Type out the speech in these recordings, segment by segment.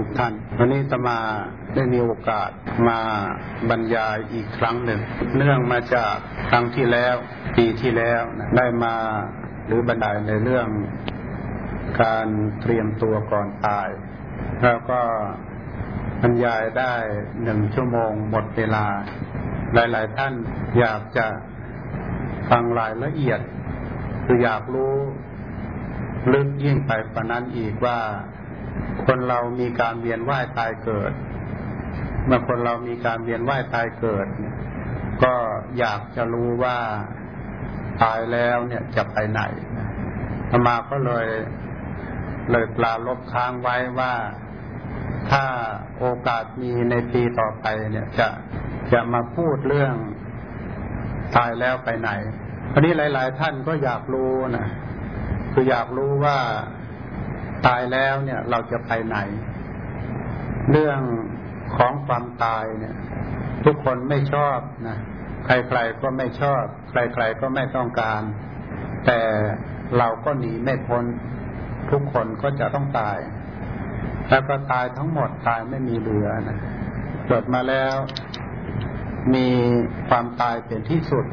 ทุกๆทท่าน วันนี้ตมาได้มีโอกาสมาบรรยายอีกครั้งหนึ่ง เนื่องมาจากครั้งที่แล้วปีที่แล้วได้มาหรือบรรยายในเรื่องการเตรียมตัวก่อนตาย แล้วก็บรรยายได้หนึ่งชั่วโมงหมดเวลา หลาย ๆ ท่านอยากจะฟังรายละเอียด คืออยากรู้ลึกยิ่งไปกว่านั้นอีกว่า คนเรามีการเวียนว่ายตายเกิด เมื่อคนเรามีการเวียนว่ายตายเกิด ก็อยากจะรู้ว่าตายแล้วเนี่ยจะไปไหนธรรมาก็เลยเลยปลาลบค้างไว้ว่าถ้าโอกาสมีในปีต่อไปเนี่ยจะจะมาพูดเรื่องตายแล้วไปไหนอันนี้หลาย ๆ ท่านก็อยากรู้นะคืออยากรู้ว่า ตายแล้วเนี่ยเราจะไปไหน เรื่องของความตายเนี่ย ทุกคนไม่ชอบนะใครๆก็ไม่ชอบ ใครๆก็ไม่ต้องการ แต่เราก็หนีไม่พ้น ทุกคนก็จะต้องตาย แล้วก็ตายทั้งหมดตายไม่มีเหลือนะเกิดมาแล้ว มีความตายเป็นที่สุด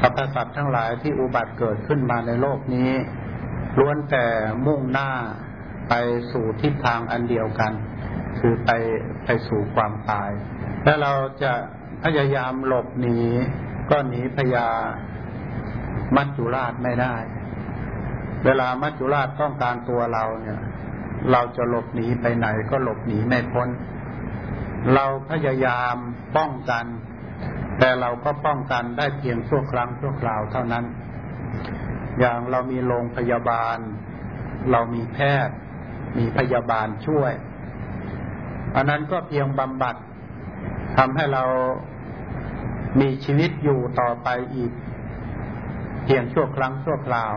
สรรพสัตว์ทั้งหลายที่อุบัติเกิดขึ้นมาในโลกนี้ล้วนแต่มุ่งหน้า ไปสู่ทิศทางอันเดียวกัน คือไปไปสู่ความตาย ถ้าเราจะพยายามหลบหนีก็หนีพยามัจจุราชไม่ได้ เวลามัจจุราชต้องการตัวเราเนี่ย เราจะหลบหนีไปไหนก็หลบหนีไม่พ้น เราพยายามป้องกัน แต่เราก็ป้องกันได้เพียงชั่วครั้งชั่วคราวเท่านั้น อย่างเรามีโรงพยาบาล เรามีแพทย์ มีพยาบาลช่วย อันนั้นก็เพียงบำบัดทำให้เรามีชีวิตอยู่ต่อไปอีก เพียงชั่วครั้งชั่วคราว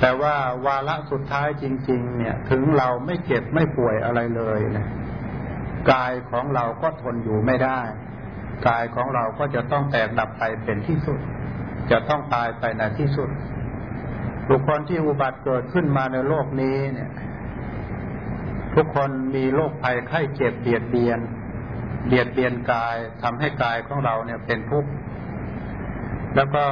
แต่ว่าวาระสุดท้ายจริง ๆ เนี่ย ถึงเราไม่เจ็บไม่ป่วยอะไรเลยนะกายของเราก็ทนอยู่ไม่ได้ กายของเราก็จะต้องแตกดับไปเป็นที่สุด จะต้องตายไปในที่สุดบุคคลที่อุบัติเกิดขึ้นมาในโลกนี้เนี่ย ทุกคนมีโรคภัยไข้เจ็บเบียดเบียน เบียดเบียนกายทำให้กายของเราเนี่ยเป็นทุกข์แล้วก็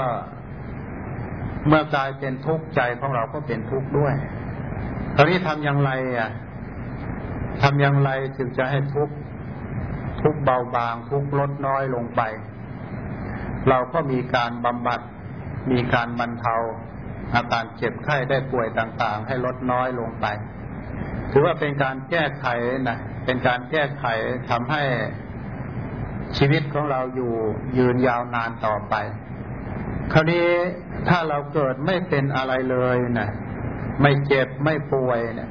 เมื่อกายเป็นทุกข์ใจของเราก็เป็นทุกข์ด้วยตอนนี้ทำอย่างไรอะทำอย่างไรจึงจะให้ทุกข์ทุกเบาบาง ทุกลดน้อยลงไป เราก็มีการบำบัด มีการบรรเทาอาการเจ็บไข้ได้ป่วยต่างๆ ให้ลดน้อยลงไป ถือว่าเป็นการแก้ไขนะเป็นการแก้ไขทำให้ชีวิตของเราอยู่ยืนยาวนานต่อไป คราวนี้ถ้าเราเกิดไม่เป็นอะไรเลยนะไม่เจ็บไม่ป่วยเนะี่ย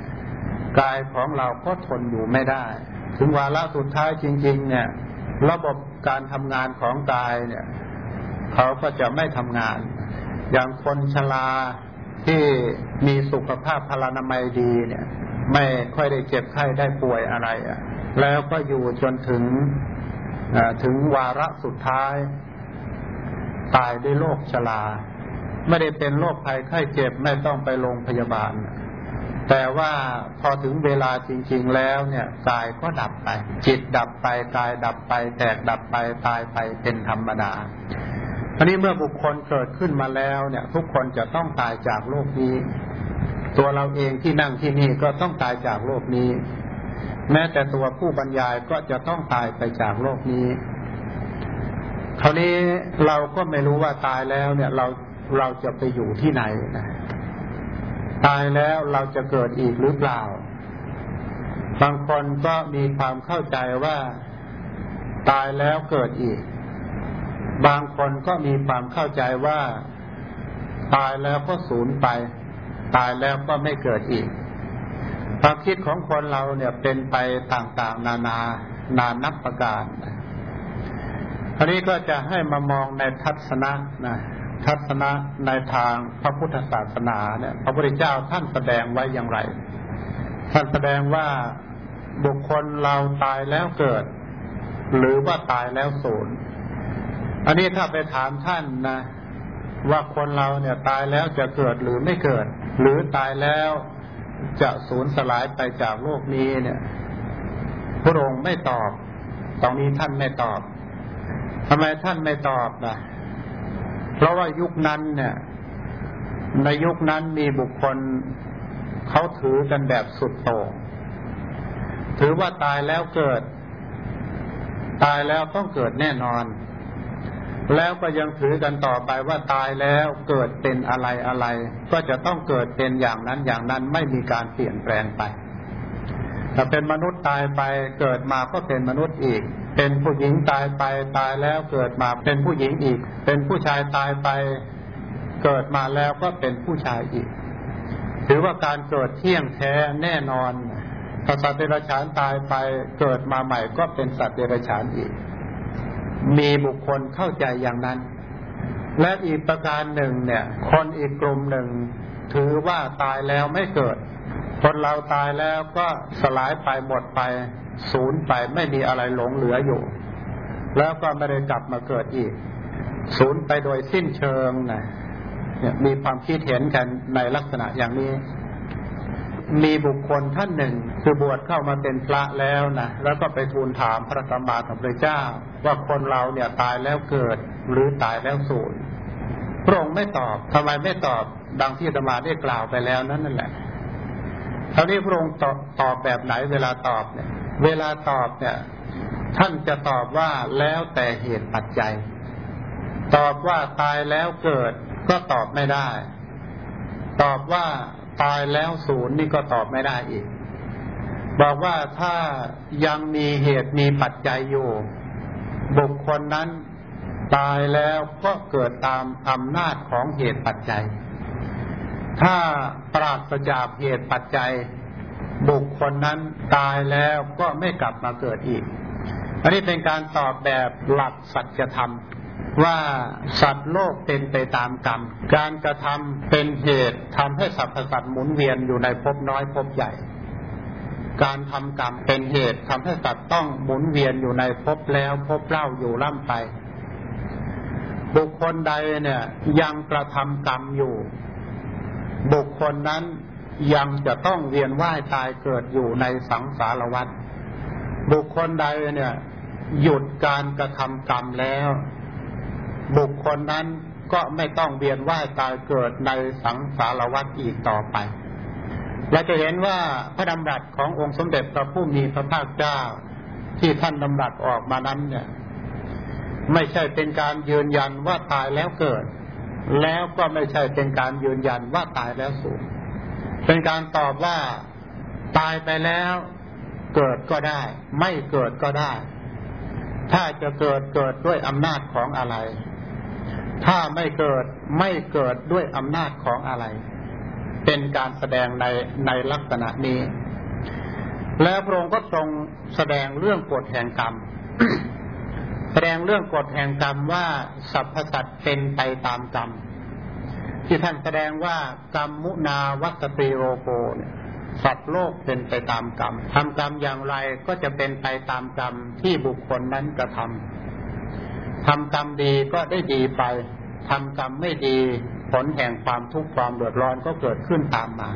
กายของเราก็ทนอยู่ไม่ได้ ถึงวาระสุดท้ายจริง ๆ เนี่ย ระบบการทำงานของกายเนี่ย เขาก็จะไม่ทำงาน อย่างคนชราที่มีสุขภาพพลานามัยดีเนี่ย ไม่ค่อยได้เจ็บไข้ได้ป่วยอะไรอะ แล้วก็อยู่จนถึงถึงวาระสุดท้าย ตายด้วยโรคชราไม่ได้เป็นโรคภัยไข้เจ็บไม่ต้องไปโรงพยาบาล แต่ว่าพอถึงเวลาจริง ๆ แล้วเนี่ยกายก็ดับไป จิตดับไปกายดับไป แตกดับไปตายไปเป็นธรรมดาอันนี้เมื่อบุคคลเกิดขึ้นมาแล้วเนี่ย ทุกคนจะต้องตายจากโลกนี้ ตัวเราเองที่นั่งที่นี่ก็ต้องตายจากโลกนี้ แม้แต่ตัวผู้บรรยายก็จะต้องตายไปจากโลกนี้คราวนี้เราก็ไม่รู้ว่าตายแล้วเนี่ยเราเราจะไปอยู่ที่ไหนนะตายแล้วเราจะเกิดอีกหรือเปล่า บางคนก็มีความเข้าใจว่า ตายแล้วเกิดอีก บางคนก็มีความเข้าใจว่า ตายแล้วก็สูญไป ตายแล้วก็ไม่เกิดอีกความคิดของคนเราเนี่ยเป็นไปต่างๆ นานา นานับประการอันนี้ก็จะให้มามองในทัศนะนะทัศนะในทางพระพุทธศาสนาเนี่ย พระพุทธเจ้าท่านแสดงไว้อย่างไร ท่านแสดงว่าบุคคลเราตายแล้วเกิด หรือว่าตายแล้วสูญอันนี้ถ้าไปถามท่านนะ ว่าคนเราเนี่ยตายแล้วจะเกิดหรือไม่เกิด หรือตายแล้วจะสูญสลายไปจากโลกนี้เนี่ย พระองค์ไม่ตอบ ตรงนี้ท่านไม่ตอบทำไมท่านไม่ตอบนะเพราะว่ายุคนั้นเนี่ย ในยุคนั้นมีบุคคลเขาถือกันแบบสุดโต่งถือว่าตายแล้วเกิด ตายแล้วต้องเกิดแน่นอน แล้วก็ยังถือกันต่อไปว่าตายแล้วเกิดเป็นอะไรอะไร ก็จะต้องเกิดเป็นอย่างนั้นอย่างนั้นไม่มีการเปลี่ยนแปลงไปถ้าเป็นมนุษย์ตายไปเกิดมาก็เป็นมนุษย์อีก เป็นผู้หญิงตายไปตายแล้วเกิดมาเป็นผู้หญิงอีก เป็นผู้ชายตายไป เกิดมาแล้วก็เป็นผู้ชายอีก ถือว่าการเกิดเที่ยงแท้แน่นอนถ้าสัตว์เดรัจฉานตายไปเกิดมาใหม่ก็เป็นสัตว์เดรัจฉานอีก มีบุคคลเข้าใจอย่างนั้น และอีกประการหนึ่งเนี่ย คนอีกกลุ่มหนึ่ง ถือว่าตายแล้วไม่เกิด คนเราตายแล้วก็สลายไปหมดไปศูนย์ไปไม่มีอะไรหลงเหลืออยู่ แล้วก็ไม่ได้กลับมาเกิดอีก ศูนย์ไปโดยสิ้นเชิงนะเนี่ยมีความคิดเห็นกันในลักษณะอย่างนี้ มีบุคคลท่านหนึ่ง คือบวชเข้ามาเป็นพระแล้วนะแล้วก็ไปทูลถามพระสัมมาสัมพุทธเจ้า ว่าคนเราเนี่ยตายแล้วเกิดหรือตายแล้วสูญพระองค์ไม่ตอบทำไมไม่ตอบดังที่ธรรมาได้กล่าวไปแล้วนั่นนั่นแหละคราวนี้พระองค์ตอบตอบแบบไหนเวลาตอบเนี่ย เวลาตอบเนี่ย ท่านจะตอบว่าแล้วแต่เหตุปัจจัย ตอบว่าตายแล้วเกิดก็ตอบไม่ได้ ตอบว่า ตายแล้วศูนย์นี่ก็ตอบไม่ได้อีก บอกว่าถ้ายังมีเหตุมีปัจจัยอยู่บุคคลนั้นตายแล้วก็เกิดตามอำนาจของเหตุปัจจัย ถ้าปราศจากเหตุปัจจัย บุคคลนั้นตายแล้วก็ไม่กลับมาเกิดอีก อันนี้เป็นการตอบแบบหลักสัจธรรม ว่าสัตว์โลกเป็นไปตามกรรม การกระทำเป็นเหตุทำให้สรรพสัตว์หมุนเวียนอยู่ในภพน้อยภพใหญ่ การทำกรรมเป็นเหตุทำให้สัตว์ต้องหมุนเวียนอยู่ในภพแล้วภพเล่าอยู่ล่ำไป บุคคลใดเนี่ย ยังกระทำกรรมอยู่ บุคคลนั้นยังจะต้องเวียนว่ายตายเกิดอยู่ในสังสารวัฏบุคคลใดเนี่ย หยุดการกระทำกรรมแล้ว บุคคลนั้นก็ไม่ต้องเวียนว่ายตายเกิดในสังสารวัฏอีกต่อไปเราจะเห็นว่าพระดำรัสขององค์สมเด็จพระผู้มีพระภาคเจ้าที่ท่านดำรัสออกมานั้นเนี่ย ไม่ใช่เป็นการยืนยันว่าตายแล้วเกิด แล้วก็ไม่ใช่เป็นการยืนยันว่าตายแล้วสูญเป็นการตอบว่าตายไปแล้วเกิดก็ได้ ไม่เกิดก็ได้ ถ้าจะเกิดเกิดด้วยอำนาจของอะไร ถ้าไม่เกิดไม่เกิดด้วยอำนาจของอะไร เป็นการแสดงในในลักษณะนี้ แล้วพระองค์ก็ทรงแสดงเรื่องกฎแห่งกรรม แสดงเรื่องกฎแห่งกรรมว่าสรรพสัตว์เป็นไปตามกรรมที่ท่านแสดงว่ากรรมมุนาวัตติโรโกเนี่ยสัตว์โลกเป็นไปตามกรรมทำกรรมอย่างไรก็จะเป็นไปตามกรรมที่บุคคลนั้นกระทำ ทำกรรมดีก็ได้ดีไปทำกรรมไม่ดี ผลแห่งความทุกข์ความเดือดร้อนก็เกิดขึ้นตามมา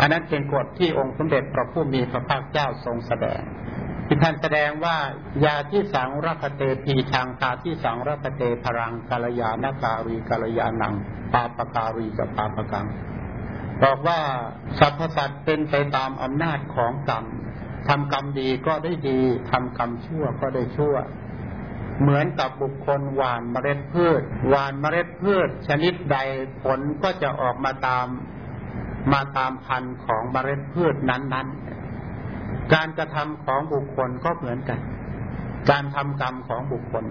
อันนั้นเป็นกฎที่องค์สมเด็จพระผู้มีพระภาคเจ้าทรงแสดงที่ท่านแสดงว่ายาที่สังรักเตปีชังตาที่สังรักเตพรังกาลยานาการีกาลยานัง ปาปการีกับปาปกังบอกว่าสรรพสัตว์เป็นไปตามอำนาจของกรรมทำกรรมดีก็ได้ดีทำกรรมชั่วก็ได้ชั่ว เหมือนกับบุคคลหว่านเมล็ดพืชหว่านเมล็ดพืช ชนิดใดผลก็จะออกมาตามมาตามพันธุ์ของเมล็ดพืชนั้นๆ การกระทำของบุคคลก็เหมือนกัน การทำกรรมของบุคคล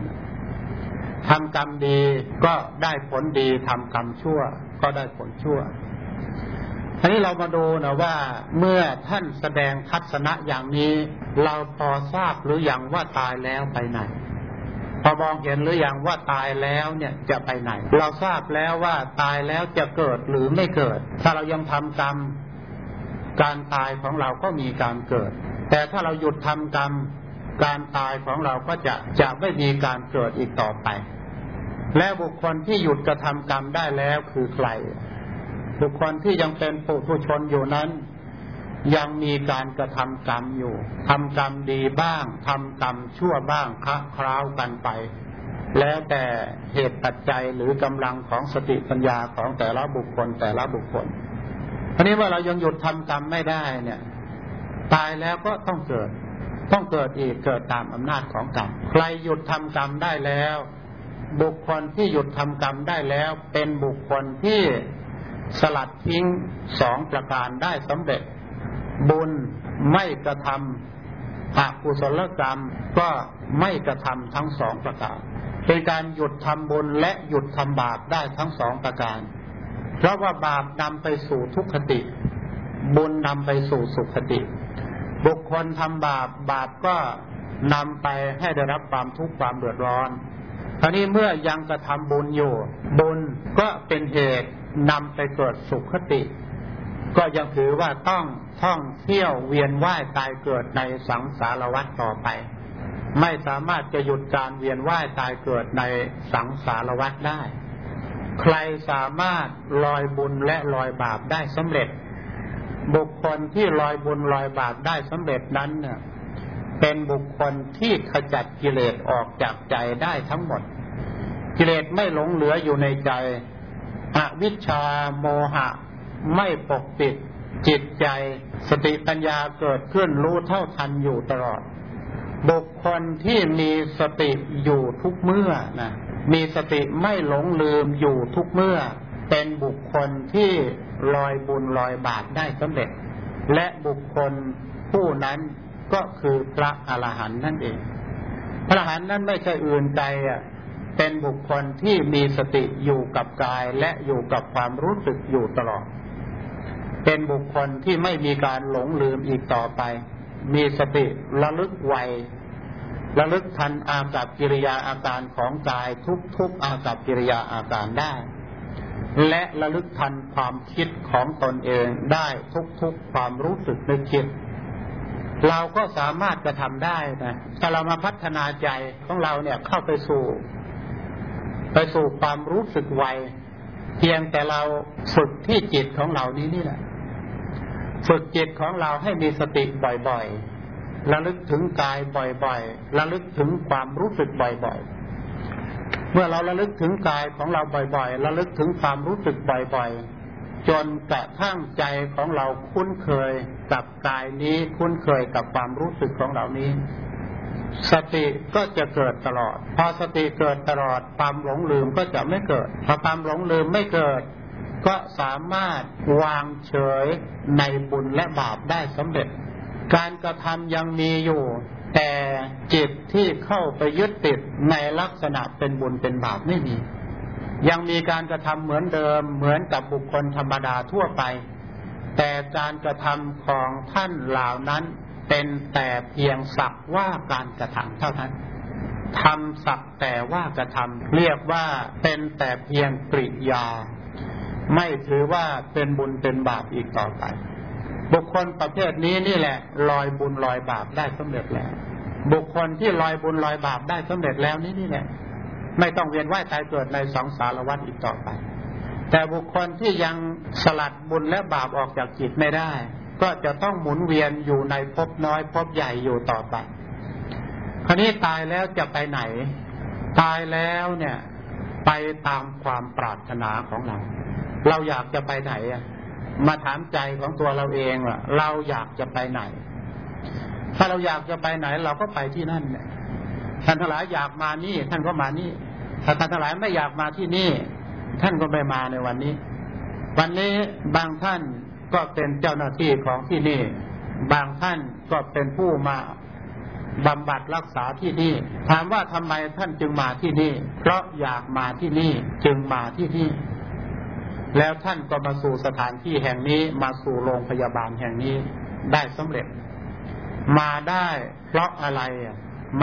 ทำกรรมดีก็ได้ผลดีทำกรรมชั่ว ก็ได้ผลชั่วทีนี้เรามาดูนะว่าเมื่อท่านแสดงทัศนะอย่างนี้ เราพอทราบหรืออยังว่าตายแล้วไปไหน พอมองเห็นหรืออยังว่าตายแล้วเนี่ยจะไปไหน เราทราบแล้วว่าตายแล้วจะเกิดหรือไม่เกิด ถ้าเรายังทำกรรม การตายของเราก็มีการเกิด แต่ถ้าเราหยุดทำกรรม การตายของเราก็จะจะไม่มีการเกิดอีกต่อไป และบุคคลที่หยุดกระทำกรรมได้แล้วคือใคร บุคคลที่ยังเป็นปุถุชนอยู่นั้น ยังมีการกระทำกรรมอยู่ทำกรรมดีบ้างทำกรรมชั่วบ้างคละคล้าวกันไป แล้วแต่เหตุปัจจัยหรือกำลังของสติปัญญาของแต่ละบุคคลแต่ละบุคคลทีนี้ว่าเรายังหยุดทำกรรมไม่ได้เนี่ย ตายแล้วก็ต้องเกิด ต้องเกิดอีกเกิดตามอำนาจของกรรมใครหยุดทำกรรมได้แล้ว บุคคลที่หยุดทำกรรมได้แล้ว เป็นบุคคลที่สลัดทิ้งสองประการได้สำเร็จ บุญไม่กระทำอกุศลกรรมก็ไม่กระทำทั้งสองประการ เป็นการหยุดทำบุญและหยุดทำบาปได้ทั้งสองประการ เพราะว่าบาปนำไปสู่ทุกขติ บุญนำไปสู่สุขติ บุคคลทำบาปบาปก็นำไปให้ได้รับความทุกข์ความเดือดร้อนคราวนี้เมื่อยังกระทำบุญอยู่ บุญก็เป็นเหตุนำไปเกิดสุขติ ก็ยังถือว่าต้องท่องเที่ยวเวียนว่ายตายเกิดในสังสารวัฏต่อไป ไม่สามารถจะหยุดการเวียนว่ายตายเกิดในสังสารวัฏได้ ใครสามารถลอยบุญและลอยบาปได้สำเร็จ บุคคลที่ลอยบุญลอยบาปได้สำเร็จนั้นเนี่ยเป็นบุคคลที่ขจัดกิเลสออกจากใจได้ทั้งหมด กิเลสไม่หลงเหลืออยู่ในใจอวิชชาโมหะ ไม่ปกปิดจิตใจสติปัญญาเกิดขึ้นรู้เท่าทันอยู่ตลอด บุคคลที่มีสติอยู่ทุกเมื่อนะมีสติไม่หลงลืมอยู่ทุกเมื่อ เป็นบุคคลที่ลอยบุญลอยบาปได้สำเร็จ และบุคคลผู้นั้นก็คือพระอรหันต์นั่นเอง พระอรหันต์นั้นไม่ใช่อื่นใดอะเป็นบุคคลที่มีสติอยู่กับกายและอยู่กับความรู้สึกอยู่ตลอด เป็นบุคคลที่ไม่มีการหลงลืมอีกต่อไป มีสติระลึกไวระลึกทันอากับกิริยาอาการของกายทุกๆอากับกิริยาอาการได้ และระลึกทันความคิดของตนเองได้ทุกๆความรู้สึกนึกคิด เราก็สามารถจะทำได้นะถ้าเรามาพัฒนาใจของเราเนี่ยเข้าไปสู่ ไปสู่ความรู้สึกไวเพียงแต่เราฝึกที่จิตของเรานี้นี่แหละ ฝึกจิตของเราให้มีสติบ่อยๆ ระลึกถึงกายบ่อยๆ ระลึกถึงความรู้สึกบ่อยๆ เมื่อเราระลึกถึงกายของเราบ่อยๆ ระลึกถึงความรู้สึกบ่อยๆ จนกระทั่งใจของเราคุ้นเคยกับกายนี้คุ้นเคยกับความรู้สึกของเรานี้ สติก็จะเกิดตลอด พอสติเกิดตลอดความหลงลืมก็จะไม่เกิด พอความหลงลืมไม่เกิด ก็สามารถวางเฉยในบุญและบาปได้สำเร็จ การกระทำยังมีอยู่ แต่จิตที่เข้าไปยึดติดในลักษณะเป็นบุญเป็นบาปไม่มี ยังมีการกระทำเหมือนเดิมเหมือนกับบุคคลธรรมดาทั่วไป แต่การกระทำของท่านเหล่านั้นเป็นแต่เพียงสักว่าการกระทำเท่านั้นทำสักแต่ว่ากระทำเรียกว่าเป็นแต่เพียงกริยา ไม่ถือว่าเป็นบุญเป็นบาปอีกต่อไป บุคคลประเภทนี้นี่แหละ ลอยบุญลอยบาปได้สำเร็จแล้ว บุคคลที่ลอยบุญลอยบาปได้สำเร็จแล้วนี่นี่แหละ ไม่ต้องเวียนว่ายตายเกิดในสองสารวัฏอีกต่อไป แต่บุคคลที่ยังสลัดบุญและบาปออกจากจิตไม่ได้ ก็จะต้องหมุนเวียนอยู่ในภพน้อยภพใหญ่อยู่ต่อไปคราวนี้ตายแล้วจะไปไหน ตายแล้วเนี่ย ไปตามความปรารถนาของเรา เราอยากจะไปไหนอะ มาถามใจของตัวเราเองว่าเราอยากจะไปไหน ถ้าเราอยากจะไปไหน เราก็ไปที่นั่นเนี่ยท่านทั้งหลายอยากมานี่ ท่านก็มานี่ ถ้าท่านทั้งหลายไม่อยากมาที่นี่ ท่านก็ไม่มาในวันนี้ วันนี้บางท่านก็เป็นเจ้าหน้าที่ของที่นี่ บางท่านก็เป็นผู้มาบำบัดรักษาที่นี่ ถามว่าทำไมท่านจึงมาที่นี่ เพราะอยากมาที่นี่จึงมาที่นี่ แล้วท่านก็มาสู่สถานที่แห่งนี้มาสู่โรงพยาบาลแห่งนี้ได้สำเร็จ มาได้เพราะอะไร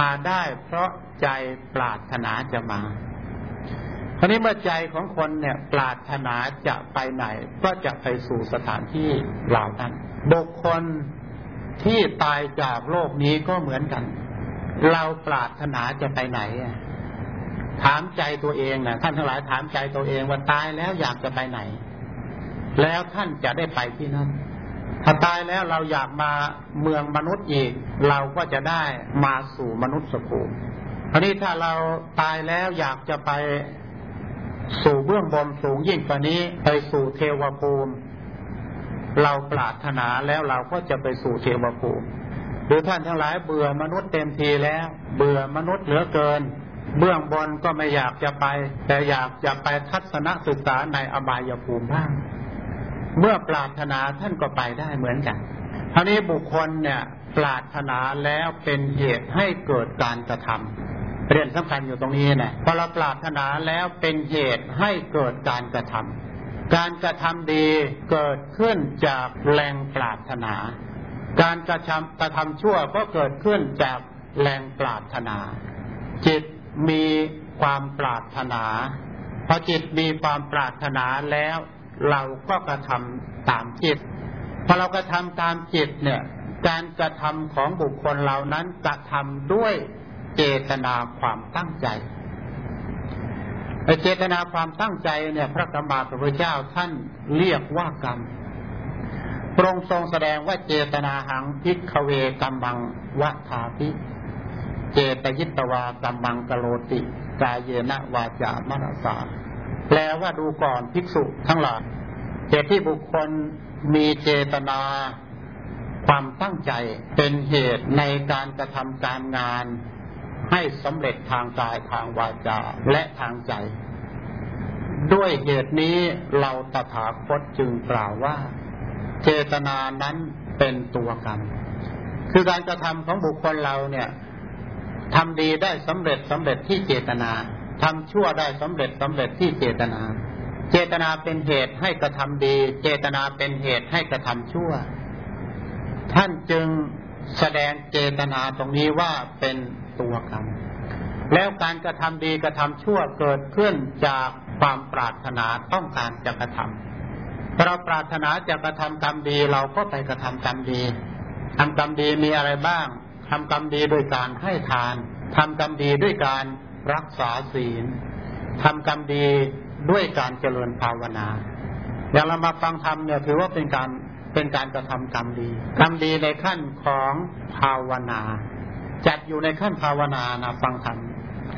มาได้เพราะใจปรารถนาจะมาคราวนี้เมื่อใจของคนเนี่ย ปรารถนาจะไปไหน ก็จะไปสู่สถานที่เหล่านั้นบุคคลที่ตายจากโลกนี้ก็เหมือนกัน เราปรารถนาจะไปไหน ถามใจตัวเองนะท่านทั้งหลายถามใจตัวเองว่าตายแล้วอยากจะไปไหน แล้วท่านจะได้ไปที่นั่นถ้าตายแล้วเราอยากมาเมืองมนุษย์อีก เราก็จะได้มาสู่มนุษย์สภูมิทีนี้ถ้าเราตายแล้วอยากจะไปสู่เบื้องบนสูงยิ่งกว่านี้ไปสู่เทวภูมิ เราปรารถนาแล้วเราก็จะไปสู่เทวภูมิ หรือท่านทั้งหลายเบื่อมนุษย์เต็มทีแล้ว เบื่อมนุษย์เหลือเกิน เบื้องบนก็ไม่อยากจะไป แต่อยากจะไปทัศนศึกษาในอบายภูมิบ้าง เมื่อปรารถนาท่านก็ไปได้เหมือนกันทีนี้บุคคลเนี่ย ปรารถนาแล้วเป็นเหตุให้เกิดการกระทำเรียนสำคัญอยู่ตรงนี้นะพอเราปรารถนาแล้วเป็นเหตุให้เกิดการกระทำการกระทำดีเกิดขึ้นจากแรงปรารถนา การกระทำกระทำชั่วก็เกิดขึ้นจากแรงปรารถนา จิต มีความปรารถนา พอจิตมีความปรารถนาแล้ว เราก็กระทำตามจิต พอเรากระทำตามจิตเนี่ย การกระทำของบุคคลเหล่านั้นกระทำด้วยเจตนาความตั้งใจเจตนาความตั้งใจเนี่ย พระกรรมาพระพุทธเจ้าท่านเรียกว่ากรรมพระองค์ทรงแสดงว่าเจตนาหังพิกเวกัมมังวัฏาภิ เจตยิตวากัมมังกโลติ กายเยนะวาจามรสาแปลว่าดูก่อนภิกษุทั้งหลายเหตุที่บุคคลมีเจตนา ความตั้งใจเป็นเหตุในการกระทำการงาน ให้สำเร็จทางกายทางวาจาและทางใจ ด้วยเหตุนี้เราตถาคตจึงกล่าวว่า เจตนานั้นเป็นตัวกรรมคือการกระทำของบุคคลเราเนี่ย ทำดีได้สำเร็จสำเร็จที่เจตนาทำชั่วได้สำเร็จสำเร็จที่เจตนา เจตนาเป็นเหตุให้กระทำดี เจตนาเป็นเหตุให้กระทำชั่ว ท่านจึงแสดงเจตนาตรงนี้ว่าเป็นตัวกรรม แล้วการกระทำดีกระทำชั่วเกิดขึ้นจากความปรารถนาต้องการจะกระทำเราปรารถนาจะกระทำกรรมดีเราก็ไปกระทำกรรมดีทำกรรมดีมีอะไรบ้าง ทำกรรมดีโดยการให้ทานทำกรรมดีด้วยการรักษาศีลทำกรรมดีด้วยการเจริญภาวนาอย่างเรามาฟังธรรมเนี่ยถือว่าเป็นการเป็นการกระทำกรรมดีกรรมดีในขั้นของภาวนา จัดอยู่ในขั้นภาวนานะฟังธรรม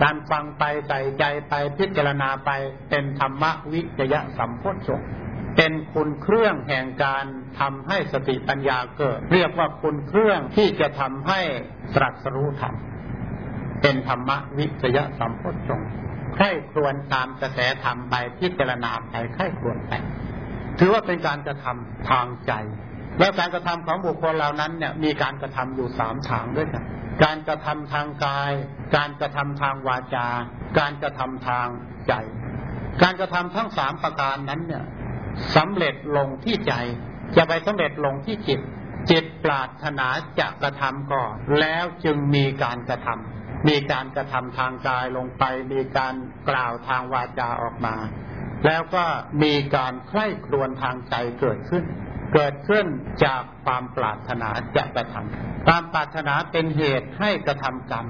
การฟังไปใส่ใจไปพิจารณาไปเป็นธรรมวิจยะสัมโพชฌง เป็นคุณเครื่องแห่งการทำให้สติปัญญาเกิด เรียกว่าคุณเครื่องที่จะทำให้ตรัสรู้ธรรมเป็นธรรมวิจยะสัมพชฌงใคร่ครวญตามกระแสธรรมไปพิจารณาไปใคร่ครวญไปถือว่าเป็นการกระทำทางใจ แล้วการกระทำของบุคคลเหล่านั้นเนี่ยมีการกระทำอยู่สามทางด้วยกันการกระทำทางกาย การกระทำทางวาจา การกระทำทางใจ การกระทำทั้งสามประการนั้นเนี่ย สำเร็จลงที่ใจ จะไปสำเร็จลงที่จิต จิตปรารถนาจะกระทำก่อน แล้วจึงมีการกระทำมีการกระทำทางกายลงไป มีการกล่าวทางวาจาออกมา แล้วก็มีการใคร่ครวญทางใจเกิดขึ้น เกิดขึ้นจากความปรารถนาจะกระทำความปรารถนาเป็นเหตุให้กระทำกรรม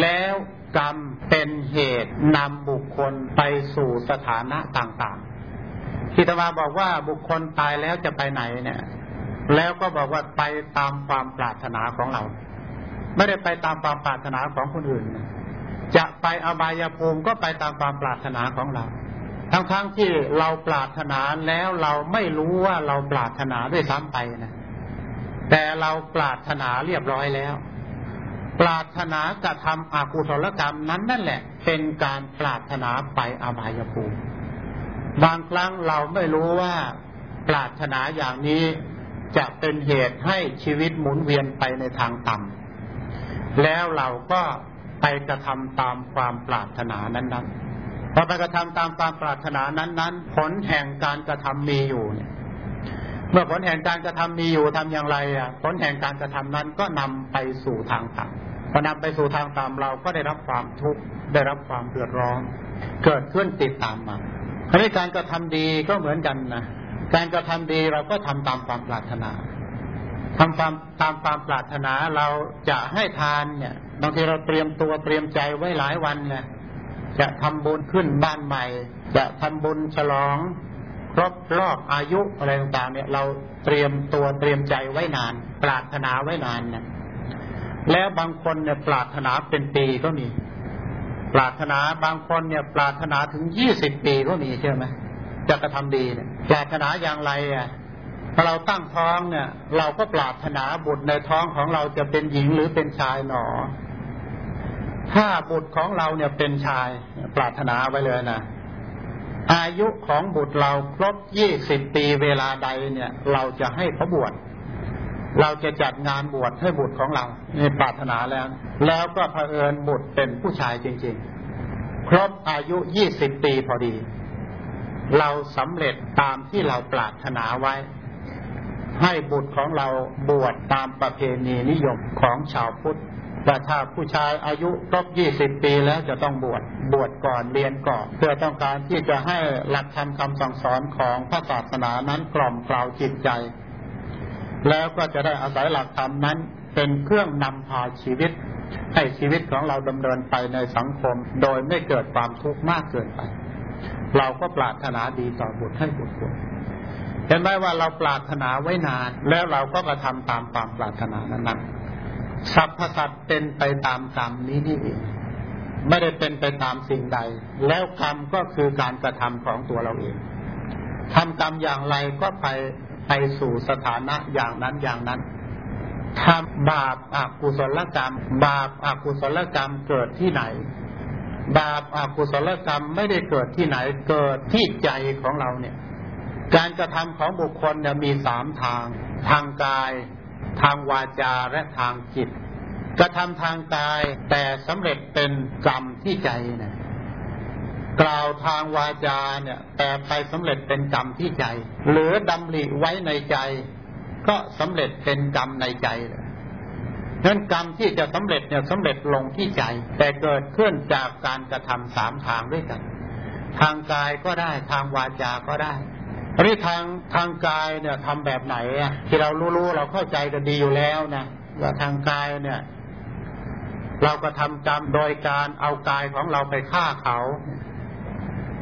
แล้วกรรมเป็นเหตุนำบุคคลไปสู่สถานะต่างๆ ที่ตมาบอกว่าบุคคลตายแล้วจะไปไหนเนี่ย แล้วก็บอกว่าไปตามความปรารถนาของเรา ไม่ได้ไปตามความปรารถนาของคนอื่น จะไปอบายภูมิก็ไปตามความปรารถนาของเรา ทั้งๆทที่เราปรารถนาแล้วเราไม่รู้ว่าเราปรารถนาด้วยซ้ำไปนะแต่เราปรารถนาเรียบร้อยแล้ว ปรารถนากระทำอกุศลกรรมนั้นนั่นแหละ เป็นการปรารถนาไปอบายภูมิ บางครั้งเราไม่รู้ว่าปรารถนาอย่างนี้จะเป็นเหตุให้ชีวิตหมุนเวียนไปในทางต่ำแล้วเราก็ไปกระทำตามความปรารถนานั้นๆพอไปกระทำตามความปรารถนานั้นๆ ผลแห่งการกระทำมีอยู่เนี่ยเมื่อผลแห่งการกระทำมีอยู่ทำอย่างไรอะ ผลแห่งการกระทำนั้นก็นำไปสู่ทางต่ำพอนำไปสู่ทางต่ำเราก็ได้รับความทุกข์ได้รับความเดือดร้อน เกิดขึ้นติดตามมา คราวนี้การกระทำดีก็เหมือนกันนะการกระทำดีเราก็ทำตามความปรารถนาทำความตามความปรารถนาเราจะให้ทานเนี่ยบางทีเราเตรียมตัวเตรียมใจไว้หลายวันเนี่ยจะทำบุญขึ้นบ้านใหม่ จะทำบุญฉลองครบรอบอายุอะไรต่างๆเนี่ยเราเตรียมตัวเตรียมใจไว้นาน ปรารถนาไว้นานนะแล้วบางคนเนี่ยปรารถนาเป็นปีก็มี ปรารถนาบางคนเนี่ย ปรารถนาถึงยี่สิบปีก็มีใช่ไหมจะกระทำดีเนี่ยปรารถนาอย่างไรอะพอเราตั้งท้องเนี่ย เราก็ปรารถนาบุตรในท้องของเราจะเป็นหญิงหรือเป็นชายหนอ ถ้าบุตรของเราเนี่ยเป็นชาย ปรารถนาไว้เลยนะอายุของบุตรเราครบยี่สิบปีเวลาใดเนี่ย เราจะให้เขาบวช เราจะจัดงานบวชให้บุตรของเรานี่ปรารถนาแล้ว แล้วก็เผอิญบุตรเป็นผู้ชายจริง ๆ ครบอายุยี่สิบปีพอดี เราสำเร็จตามที่เราปรารถนาไว้ ให้บุตรของเราบวชตามประเพณีนิยมของชาวพุทธแต่ถ้าผู้ชายอายุครบยี่สิบปีแล้วจะต้องบวช บวชก่อนเรียนก่อน เพื่อต้องการที่จะให้หลักธรรมคำสั่งสอนของพระศาสนานั้นกล่อมกล่าวจิตใจ แล้วก็จะได้อาศัยหลักธรรมนั้น เป็นเครื่องนำพาชีวิต ให้ชีวิตของเราดำเนินไปในสังคม โดยไม่เกิดความทุกข์มากเกินไป เราก็ปรารถนาดีต่อบุตรให้บุตรเห็นไหมว่าเราปรารถนาไว้นาน แล้วเราก็กระทำตามความปรารถนานั้นสรรพสัตว์เป็นไปตามกรรมนี้นี่เองไม่ได้เป็นไปตามสิ่งใด แล้วกรรมก็คือการกระทำของตัวเราเองทำกรรมอย่างไรก็ไป ไปสู่สถานะอย่างนั้นอย่างนั้นทำบาปอากุศลกรรม บาปอากุศลกรรมเกิดที่ไหน บาปอากุศลกรรมไม่ได้เกิดที่ไหนเกิดที่ใจของเราเนี่ย การกระทำของบุคคลเนี่ยมีสามทาง ทางกาย ทางวาจาและทางจิต กระทำทางกายแต่สำเร็จเป็นกรรมที่ใจเนี่ย กล่าวทางวาจาเนี่ย แต่ไปสำเร็จเป็นกรรมที่ใจ หรือดำริไว้ในใจ ก็สำเร็จเป็นกรรมในใจเลยนั้นกรรมที่จะสำเร็จเนี่ยสำเร็จลงที่ใจ แต่เกิดขึ้นจากการกระทำสามทางด้วยกัน ทางกายก็ได้ทางวาจาก็ได้อันนี้ทางทางกายเนี่ยทำแบบไหนอะที่เรารู้ๆเราเข้าใจกันดีอยู่แล้วนะว่าทางกายเนี่ย เราก็ทำกรรมโดยการเอากายของเราไปฆ่าเขา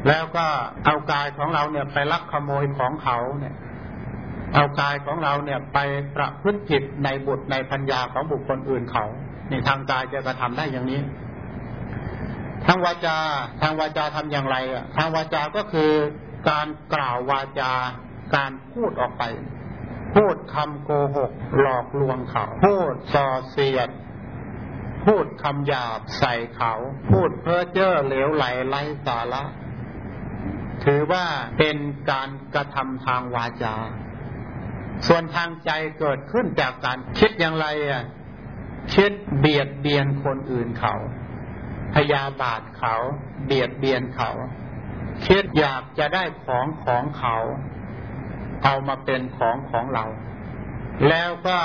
แล้วก็เอากายของเราเนี่ยไปลักขโมยของเขาเนี่ย เอากายของเราเนี่ยไปประพฤติผิดในบุตรในพัญญาของบุคคลอื่นเขานี่ทางกายจะกระทำได้อย่างนี้ ทางวาจาทางวาจาทำอย่างไรอะทางวาจาก็คือการกล่าววาจาการพูดออกไป พูดคำโกหก หลอกลวงเขา พูดส่อเสียด พูดคำหยาบใส่เขา พูดเพ้อเจ้อเหลวไหลไร้สาระ ถือว่าเป็นการกระทำทางวาจา ส่วนทางใจเกิดขึ้นจากการคิดอย่างไรอะคิดเบียดเบียนคนอื่นเขา พยาบาทเขา เบียดเบียนเขา คิดอยากจะได้ของของเขา เอามาเป็นของของเรา แล้วก็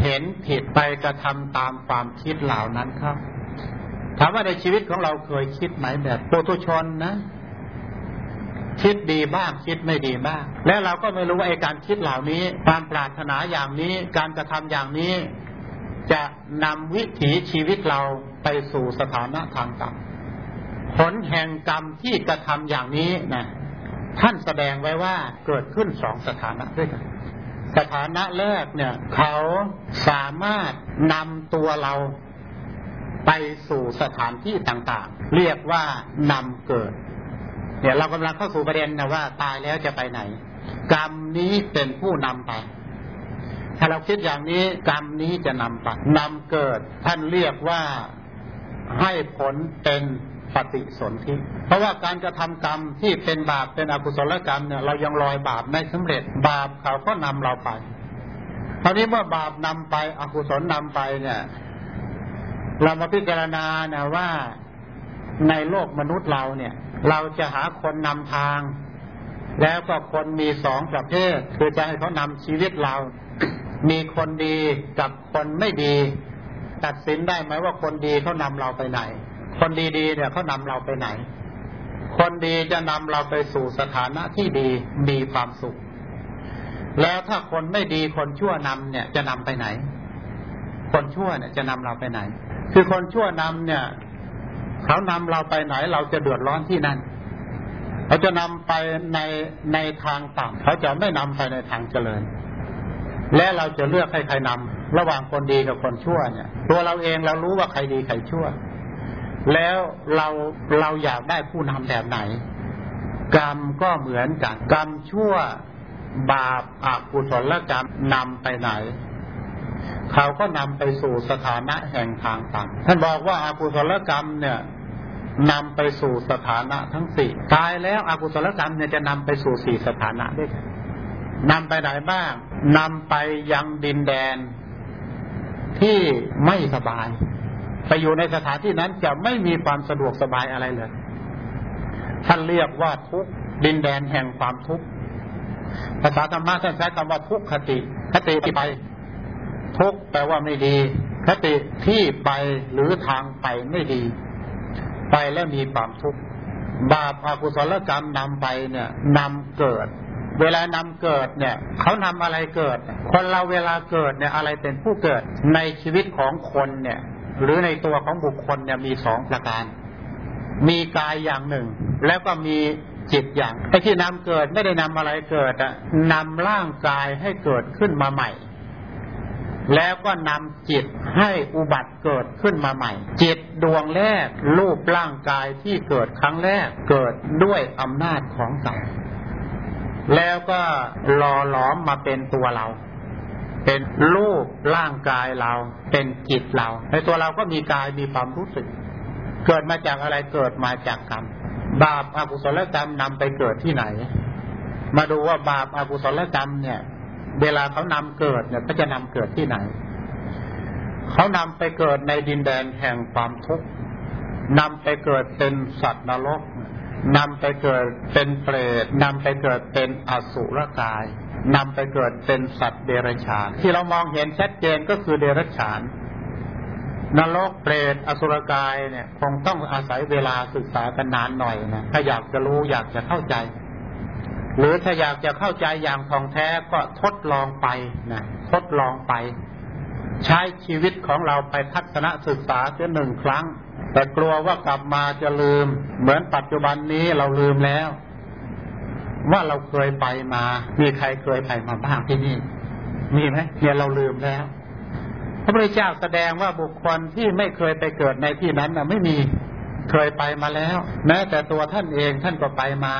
เห็นผิดไปกระทำตามความคิดเหล่านั้นครับ ถามว่าในชีวิตของเราเคยคิดไหมแบบโปรตุชนนะ คิดดีบ้าง คิดไม่ดีบ้าง แล้วเราก็ไม่รู้ว่าไอ้การคิดเหล่านี้ ความปรารถนาอย่างนี้ การกระทำอย่างนี้ จะนำวิถีชีวิตเราไปสู่สถานะทางกรรมผลแห่งกรรมที่กระทำอย่างนี้นะท่านแสดงไว้ว่าเกิดขึ้นสองสถานะด้วยกันสถานะแรกเนี่ย เขาสามารถนำตัวเราไปสู่สถานที่ต่างๆ เรียกว่านำเกิด เนี่ยเรากำลังเข้าสู่ประเด็นนะว่าตายแล้วจะไปไหน กรรมนี้เป็นผู้นำไป ถ้าเราคิดอย่างนี้กรรมนี้จะนำไปนำเกิด ท่านเรียกว่าให้ผลเป็นปฏิสนธิเพราะว่าการกระทำกรรมที่เป็นบาปเป็นอกุศลกรรมเนี่ยเรายังลอยบาปไม่สำเร็จบาปเขาก็นำเราไปคราวนี้เมื่อบาปนำไปอกุศลนำไปเนี่ย เรามาพิจารณานะว่าในโลกมนุษย์เราเนี่ย เราจะหาคนนำทาง แล้วก็คนมีสองประเภท คือจะให้เขานำชีวิตเรา มีคนดีกับคนไม่ดี ตัดสินได้ไหมว่าคนดีเขานำเราไปไหน คนดีๆเนี่ยเขานำเราไปไหน คนดีจะนำเราไปสู่สถานะที่ดีมีความสุข แล้วถ้าคนไม่ดีคนชั่วนำเนี่ยจะนำไปไหน คนชั่วเนี่ยจะนำเราไปไหน คือคนชั่วนำเนี่ย เขานำเราไปไหนเราจะเดือดร้อนที่นั่นเขาจะนำไปในในทางต่ำเขาจะไม่นำไปในทางเจริญ และเราจะเลือกให้ใครนำระหว่างคนดีกับคนชั่วเนี่ย ตัวเราเองเรารู้ว่าใครดีใครชั่ว แล้วเราเราอยากได้ผู้นำแบบไหน กรรมก็เหมือนกันกรรมชั่วบาปอกุศลกรรมนำไปไหน เขาก็นำไปสู่สถานะแห่งทางต่ำท่านบอกว่าอากุศลกรรมเนี่ยนำไปสู่สถานะทั้งสี่ตายแล้วอากุศลกรรมเนี่ยจะนำไปสู่สี่สถานะด้วยกันนำไปไหนบ้างนำไปยังดินแดนที่ไม่สบาย ไปอยู่ในสถานที่นั้นจะไม่มีความสะดวกสบายอะไรเลย ท่านเรียกว่าทุกดินแดนแห่งความทุกข์ภาษาธรรมะท่านใช้คำว่าทุกขติ คติไป ทุกแปลว่าไม่ดีคติที่ไปหรือทางไปไม่ดี ไปแล้วมีความทุกข์บาปอากุศลกรรมนำไปเนี่ยนำเกิด เวลานำเกิดเนี่ยเขานำอะไรเกิด คนเราเวลาเกิดเนี่ยอะไรเป็นผู้เกิดในชีวิตของคนเนี่ย หรือในตัวของบุคคลเนี่ยมีสองประการ มีกายอย่างหนึ่ง แล้วก็มีจิตอย่างไอ้ที่นำเกิดไม่ได้นำอะไรเกิดอะนำร่างกายให้เกิดขึ้นมาใหม่ แล้วก็นำจิตให้อุบัติเกิดขึ้นมาใหม่ จิตดวงแรก รูปร่างกายที่เกิดครั้งแรกเกิดด้วยอำนาจของกรรมแล้วก็หล่อหลอมมาเป็นตัวเรา เป็นรูปร่างกายเรา เป็นจิตเรา ในตัวเราก็มีกายมีความรู้สึก เกิดมาจากอะไรเกิดมาจากกรรม บาปอากุศลกรรมนำไปเกิดที่ไหน มาดูว่าบาปอากุศลกรรมเนี่ย เวลาเขานำเกิดเนี่ยเขาจะนำเกิดที่ไหน เขานำไปเกิดในดินแดนแห่งความทุกข์นำไปเกิดเป็นสัตว์นรกนำไปเกิดเป็นเปรตนำไปเกิดเป็นอสุรกายนำไปเกิดเป็นสัตว์เดรัจฉาน ที่เรามองเห็นชัดเจนก็คือเดรัจฉาน นรกเปรตอสุรกายเนี่ย คงต้องอาศัยเวลาศึกษากันนานหน่อยนะถ้าอยากจะรู้อยากจะเข้าใจ หรือถ้าอยากจะเข้าใจอย่างท่องแท้ก็ทดลองไปนะทดลองไป ใช้ชีวิตของเราไปทัศนศึกษาเพียหนึ่งครั้ง แต่กลัวว่ากลับมาจะลืม เหมือนปัจจุบันนี้เราลืมแล้ว ว่าเราเคยไปมา มีใครเคยไปมาบ้างที่นี่ มีไหมเนี่ยเราลืมแล้วพระพุทธเจ้าแสดงว่าบุคคลที่ไม่เคยไปเกิดในที่นั้นนะไม่มีเคยไปมาแล้ว แม้แต่ตัวท่านเองท่านก็ไปมา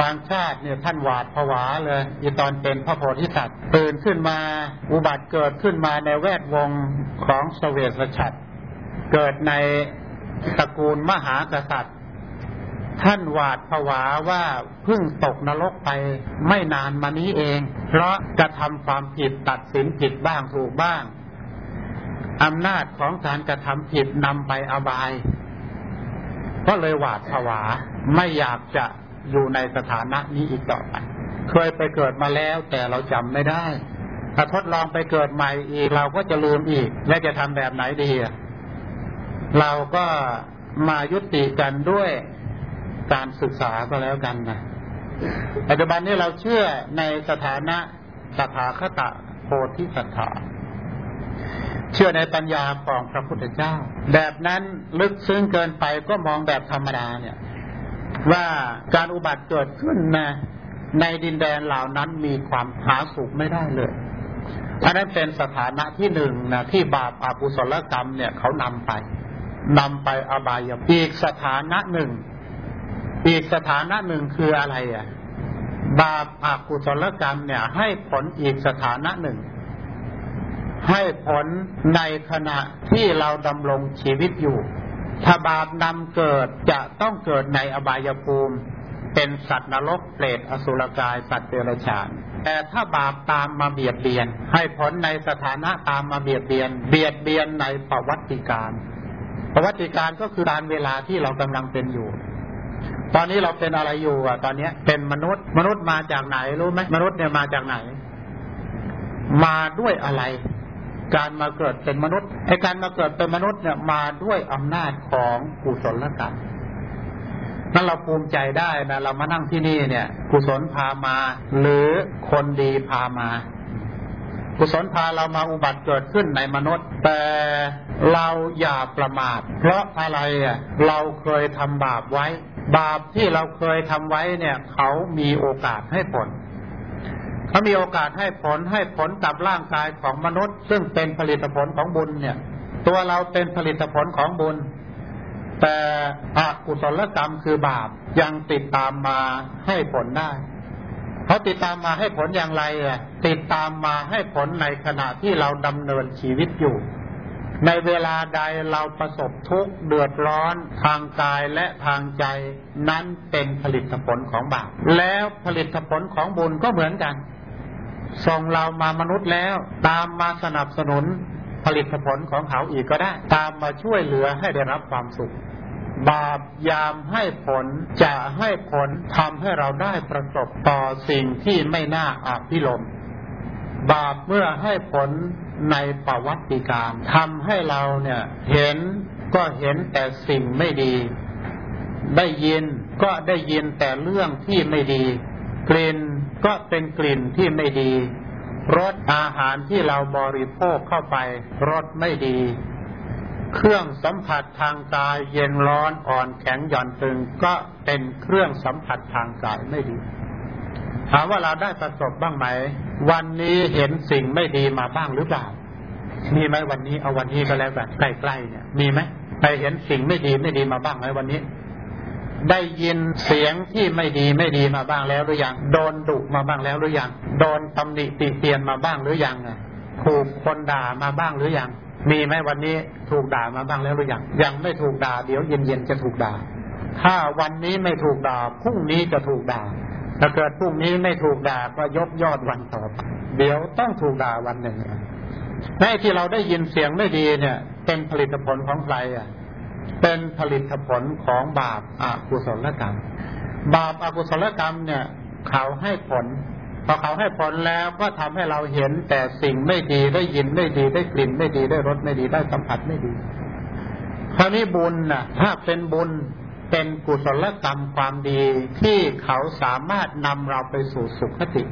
บางชาติเนี่ยท่านหวาดผวาเลยอีตอนเป็นพระโพธิสัตว์ตื่นขึ้นมาอุบัติเกิดขึ้นมาในแวดวงของสเวสชัดเกิดในตระกูลมหากษัตริย์ ท่านหวาดผวาว่าเพิ่งตกนรกไปไม่นานมานี้เอง เพราะกระทำความผิดตัดสินผิดบ้างถูกบ้างอำนาจของการกระทำผิดนำไปอบาย ก็เลยหวาดผวาไม่อยากจะ อยู่ในสถานะนี้อีกต่อไป เคยไปเกิดมาแล้วแต่เราจำไม่ได้ถ้าทดลองไปเกิดใหม่อีกเราก็จะลืมอีก และจะทำแบบไหนดีเราก็มายุติกันด้วยการศึกษาก็แล้วกันนะปัจจุบันนี้เราเชื่อในสถานะสถาคตะโพธิสัตถาเชื่อในปัญญาของพระพุทธเจ้า แบบนั้นลึกซึ้งเกินไปก็มองแบบธรรมดาเนี่ย ว่าการอุบัติเกิดขึ้นนะในดินแดนเหล่านั้นมีความหาสุขไม่ได้เลยอันนั้นเป็นสถานะที่หนึ่งนะที่บาปอากุศลกรรมเนี่ยเขานำไปนำไปอบายอีกสถานะหนึ่ง อีกสถานะหนึ่งคืออะไรอะ บาปอากุศลกรรมเนี่ย ให้ผลอีกสถานะหนึ่ง ให้ผลในขณะที่เราดำรงชีวิตอยู่ ถ้าบาปนำเกิดจะต้องเกิดในอบายภูมิ เป็นสัตว์นรกเปรตอสุรกาย สัตว์เดรัจฉาน แต่ถ้าบาปตามมาเบียดเบียน ให้ผลในสถานะตามมาเบียดเบียน เบียดเบียนในประวัติการประวัติการก็คือการเวลาที่เรากำลังเป็นอยู่ ตอนนี้เราเป็นอะไรอยู่อะ ตอนนี้เป็นมนุษย์ มนุษย์มาจากไหนรู้ไหมมนุษย์เนี่ยมาจากไหน มาด้วยอะไร การมาเกิดเป็นมนุษย์ไอการมาเกิดเป็นมนุษย์เนี่ยมาด้วยอำนาจของกุศลกรรมนั่นเราภูมิใจได้นะเรามานั่งที่นี่เนี่ย กุศลพามา หรือคนดีพามา กุศลพาเรามาอุบัติเกิดขึ้นในมนุษย์ แต่เราอย่าประมาท เพราะอะไรอะเราเคยทำบาปไว้ บาปที่เราเคยทำไว้เนี่ย เขามีโอกาสให้ผล เขามีโอกาสให้ผลให้ผลกับร่างกายของมนุษย์ ซึ่งเป็นผลิตผลของบุญเนี่ย ตัวเราเป็นผลิตผลของบุญ แต่อกุศลกรรมคือบาปยังติดตามมาให้ผลได้เขาติดตามมาให้ผลอย่างไรอะติดตามมาให้ผลในขณะที่เราดำเนินชีวิตอยู่ ในเวลาใดเราประสบทุกข์เดือดร้อนทางกายและทางใจ นั้นเป็นผลิตผลของบาปแล้วผลิตผลของบุญก็เหมือนกัน ส่งเรามามนุษย์แล้ว ตามมาสนับสนุนผลิตผลของเขาอีกก็ได้ ตามมาช่วยเหลือให้ได้รับความสุข บาปยามให้ผลจะให้ผลทำให้เราได้ประสบต่อสิ่งที่ไม่น่าอาภิรมบาปเมื่อให้ผลในประวัติการทำให้เราเนี่ยเห็นก็เห็นแต่สิ่งไม่ดี ได้ยินก็ได้ยินแต่เรื่องที่ไม่ดี กลิ่นก็เป็นกลิ่นที่ไม่ดีรสอาหารที่เราบริโภคเข้าไปรสไม่ดี เครื่องสัมผัสทางกายเย็นร้อนอ่อนแข็งหย่อนตึงก็เป็นเครื่องสัมผัสทางกายไม่ดี ถามว่าเราได้ประสบบ้างไหม วันนี้เห็นสิ่งไม่ดีมาบ้างหรือเปล่า มีไหมวันนี้เอาวันนี้ก็แล้วกันใกล้ๆเนี่ย มีไหมไปเห็นสิ่งไม่ดีไม่ดีมาบ้างไหมวันนี้ ได้ยินเสียงที่ไม่ดีไม่ดีมาบ้างแล้วหรือยัง โดนดุมาบ้างแล้วหรือยัง โดนตำหนิติเตียนมาบ้างหรือยังถูกคนด่ามาบ้างหรือยัง มีไหมวันนี้ถูกด่ามาบ้างแล้วหรือยัง ยังไม่ถูกด่าเดี๋ยวเย็นๆจะถูกด่า ถ้าวันนี้ไม่ถูกด่าพรุ่งนี้จะถูกด่า ถ้าเกิดพรุ่งนี้ไม่ถูกด่าก็ยกยอดวันต่อเดี๋ยวต้องถูกด่าวันหนึ่งในที่เราได้ยินเสียงไม่ดีเนี่ย เป็นผลิตผลของใครอะ เป็นผลิตผลของบาปอากุศลกรรม บาปอากุศลกรรมเนี่ย เขาให้ผลพอเขาให้ผลแล้วก็ทำให้เราเห็นแต่สิ่งไม่ดีได้ยินไม่ดีได้กลิ่นไม่ดีได้รสไม่ดีได้สัมผัสไม่ดีคราวนี้บุญน่ะถ้าเป็นบุญเป็นกุศลกรรมความดีที่เขาสามารถนำเราไปสู่สุขติ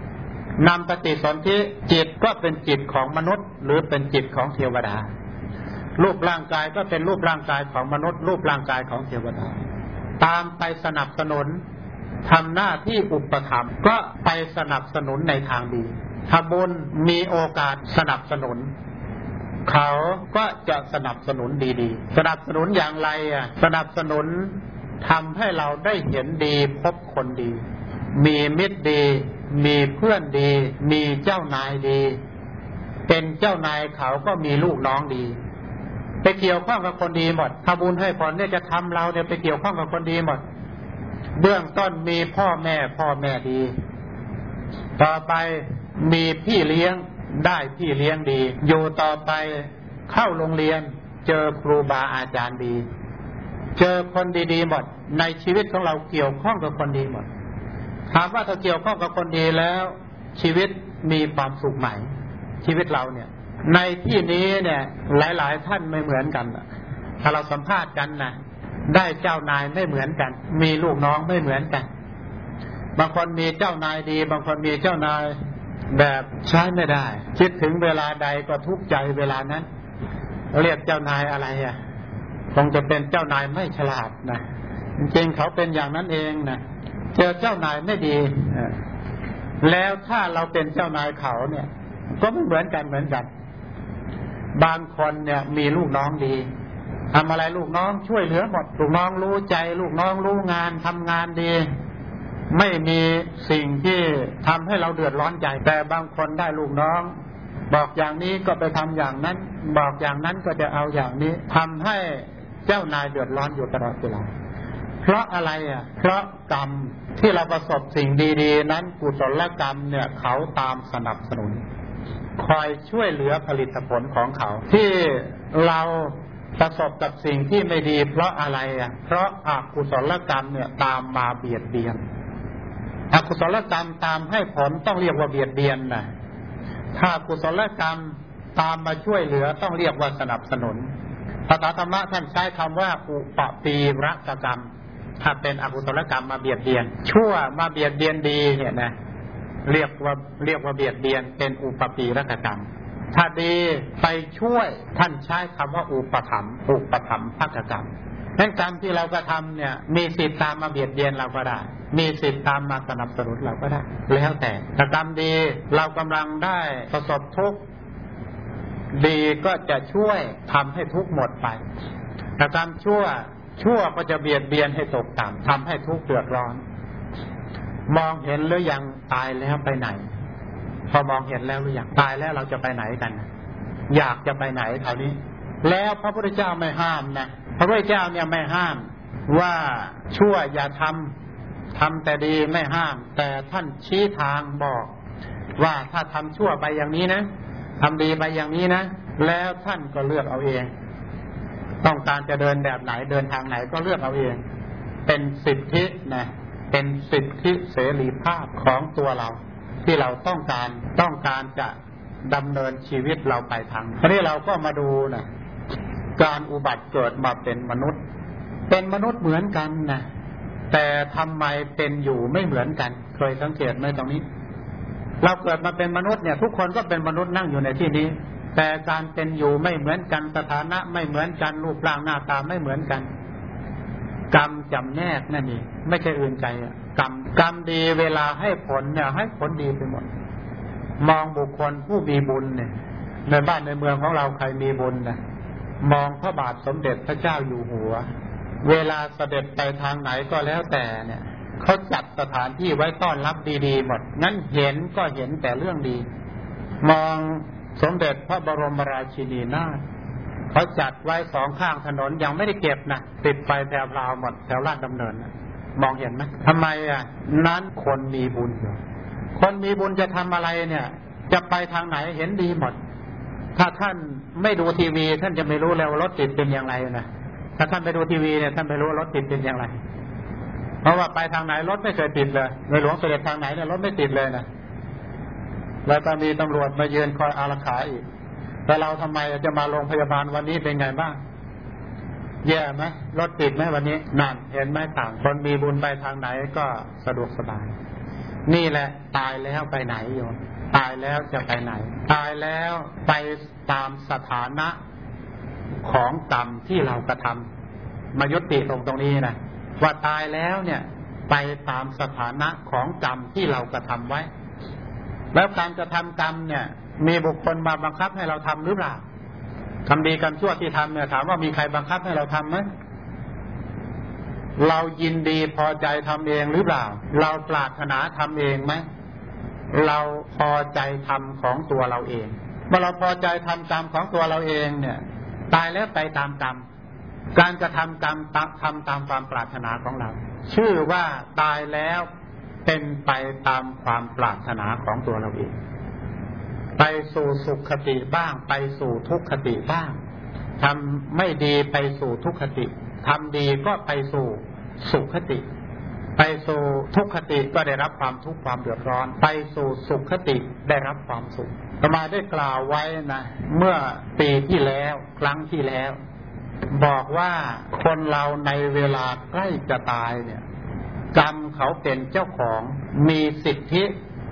นำปฏิสนธิจิตก็เป็นจิตของมนุษย์ หรือเป็นจิตของเทวดา รูปร่างกายก็เป็นรูปร่างกายของมนุษย์ รูปร่างกายของเทวดา ตามไปสนับสนุนทำหน้าที่อุปถัมภ์ก็ไปสนับสนุนในทางดีถ้าบุญมีโอกาสสนับสนุน เขาก็จะสนับสนุนดีๆ สนับสนุนอย่างไรอะ สนับสนุนทำให้เราได้เห็นดีพบคนดี มีมิตรดี มีเพื่อนดี มีเจ้านายดี เป็นเจ้านายเขาก็มีลูกน้องดี ไปเกี่ยวข้องกับคนดีหมดถ้าบุญให้ผลเนี่ยจะทำเราเนี่ยไปเกี่ยวข้องกับคนดีหมด เบื้องต้นมีพ่อแม่พ่อแม่ดี ต่อไปมีพี่เลี้ยงได้พี่เลี้ยงดี อยู่ต่อไปเข้าโรงเรียน เจอครูบาอาจารย์ดี เจอคนดีๆหมด ในชีวิตของเราเกี่ยวข้องกับคนดีหมด ถามว่าถ้าเกี่ยวข้องกับคนดีแล้ว ชีวิตมีความสุขใหมชีวิตเราเนี่ย ในที่นี้เนี่ย หลาย ๆ ท่านไม่เหมือนกันถ้าเราสัมภาษณ์กันนะได้เจ้านายไม่เหมือนกัน มีลูกน้องไม่เหมือนกัน บางคนมีเจ้านายดี บางคนมีเจ้านายแบบใช้ไม่ได้ คิดถึงเวลาใดก็ทุกข์ใจเวลานั้น เรียกเจ้านายอะไรอะคงจะเป็นเจ้านายไม่ฉลาดนะจริงเขาเป็นอย่างนั้นเองนะเจอเจ้านายไม่ดีแล้วถ้าเราเป็นเจ้านายเขาเนี่ย ก็ไม่เหมือนกันเหมือนกัน บางคนเนี่ยมีลูกน้องดีทำอะไรลูกน้องช่วยเหลือหมดลูกน้องรู้ใจ ลูกน้องรู้งานทำงานดี ไม่มีสิ่งที่ทำให้เราเดือดร้อนใจแต่บางคนได้ลูกน้อง บอกอย่างนี้ก็ไปทำอย่างนั้น บอกอย่างนั้นก็จะเอาอย่างนี้ทำให้เจ้านายเดือดร้อนอยู่ตลอดเวลาเพราะอะไรอะ เพราะกรรมที่เราประสบสิ่งดี ๆ นั้นกุศลกรรมเนี่ย เขาตามสนับสนุน คอยช่วยเหลือผลิตผลของเขา ที่เราประสบกับสิ่งที่ไม่ดีเพราะอะไรอะ เพราะอากุศลกรรมเนี่ยตามมาเบียดเบียนอกุศลกรรมตามให้ผลต้องเรียกว่าเบียดเบียนนะถ้ากุศลกรรมตามมาช่วยเหลือต้องเรียกว่าสนับสนุนภาษาธรรมะท่านใช้คำว่าอุปปีรักกรรม ถ้าเป็นอกุศลกรรมมาเบียดเบียน ชั่วมาเบียดเบียนดีเนี่ยนะ เรียกว่าเรียกว่าเบียดเบียนเป็นอุปปีรักกรรม ถ้าดีไปช่วยท่านใช้คำว่าอุปถัมภ์อุปถัมภ์ภกกรรมนั้นกรรมที่เรากระทาเนี่ย มีสิทธิ์ตามมาเบียดเบียนเราก็ได้ มีสิทธิ์ตามมาสนับสนุนเราก็ได้ แล้วแต่ถ้ากรรมดีเรากำลังได้ประสบทุกข์ดีก็จะช่วยทำให้ทุกข์หมดไปถ้ากรรมชั่วชั่วก็จะเบียดเบียนให้ตกต่ำทำให้ทุกข์เดือดร้อน มองเห็นหรือยังตายแล้วไปไหน พอมองเห็นแล้วหรือยังตายแล้วเราจะไปไหนกัน อยากจะไปไหนคราวนี้ แล้วพระพุทธเจ้าไม่ห้ามนะพระพุทธเจ้าเนี่ยไม่ห้ามว่าชั่วอย่าทำทำแต่ดีไม่ห้าม แต่ท่านชี้ทางบอก ว่าถ้าทำชั่วไปอย่างนี้นะทำดีไปอย่างนี้นะแล้วท่านก็เลือกเอาเอง ต้องการจะเดินแบบไหนเดินทางไหนก็เลือกเอาเอง เป็นสิทธินะ เป็นสิทธิเสรีภาพของตัวเรา ที่เราต้องการต้องการจะดำเนินชีวิตเราไปทางทีนี้เราก็มาดูนะการอุบัติเกิดมาเป็นมนุษย์ เป็นมนุษย์เหมือนกันนะแต่ทำไมเป็นอยู่ไม่เหมือนกัน เคยสังเกตไหมตรงนี้ เราเกิดมาเป็นมนุษย์เนี่ย ทุกคนก็เป็นมนุษย์นั่งอยู่ในที่นี้ แต่การเป็นอยู่ไม่เหมือนกันสถานะไม่เหมือนกันรูปร่างหน้าตาไม่เหมือนกัน กรรมจำแนกนั่นเองไม่ใช่อื่นใจกรรมกรรมดีเวลาให้ผลเนี่ย ให้ผลดีไปหมด มองบุคคลผู้มีบุญเนี่ย ในบ้านในเมืองของเราใครมีบุญนะมองพระบาทสมเด็จพระเจ้าอยู่หัว เวลาเสด็จไปทางไหนก็แล้วแต่เนี่ยเขาจัดสถานที่ไว้ต้อนรับดีๆหมด งั้นเห็นก็เห็นแต่เรื่องดี มองสมเด็จพระบรมราชินีนาถ เขาจัดไว้สองข้างถนนยังไม่ได้เก็บนะติดไฟแถวราวหมดแถวลาดดำเนินนะมองเห็นไหมทำไมอะ นั้นคนมีบุญอยู่คนมีบุญจะทำอะไรเนี่ย จะไปทางไหนเห็นดีหมด ถ้าท่านไม่ดูทีวี ท่านจะไม่รู้แล้วรถติดเป็นอย่างไรนะถ้าท่านไปดูทีวีเนี่ยท่านไม่รู้รถติดเป็นอย่างไร เพราะว่าไปทางไหนรถไม่เคยติดเลยในหลวงเสด็จทางไหนเนี่ยรถไม่ติดเลยนะแล้วตอนมีตำรวจมาเยือนคอยอารักขาอีก แต่เราทำไมจะมาโรงพยาบาลวันนี้เป็นไงบ้าง แย่ไหมรถติดไหมวันนี้นั่นเห็นไหมต่างคนมีบุญไปทางไหนก็สะดวกสบาย นี่แหละตายแล้วไปไหนโยมตายแล้วจะไปไหน ตายแล้วไปตามสถานะของกรรมที่เรากระทำมายุติตรงตรงนี้นะว่าตายแล้วเนี่ย ไปตามสถานะของกรรมที่เรากระทำไว้ แล้วการกระทำกรรมเนี่ย มีบุคคลมาบังคับให้เราทำหรือเปล่าทำดีกรรมชั่วที่ทำเนี่ยถามว่ามีใครบังคับให้เราทำไหมเรายินดีพอใจทำเองหรือเปล่า เราปรารถนาทำเองไหม เราพอใจทำของตัวเราเอง เมื่อเราพอใจทำกรรมของตัวเราเองเนี่ย ตายแล้วไปตามกรรม การกระทำกรรมทำตามความปรารถนาของเรา ชื่อว่าตายแล้วเป็นไปตามความปรารถนาของตัวเราเอง ไปสู่สุขคติบ้าง ไปสู่ทุกขติบ้างทำไม่ดีไปสู่ทุกขติทำดีก็ไปสู่สุขคติ ไปสู่ทุกขติก็ได้รับความทุกข์ความเดือดร้อน ไปสู่สุขคติได้รับความสุขสมาได้กล่าวไว้นะเมื่อปีที่แล้วครั้งที่แล้ว บอกว่าคนเราในเวลาใกล้จะตายเนี่ย กรรมเขาเป็นเจ้าของมีสิทธิ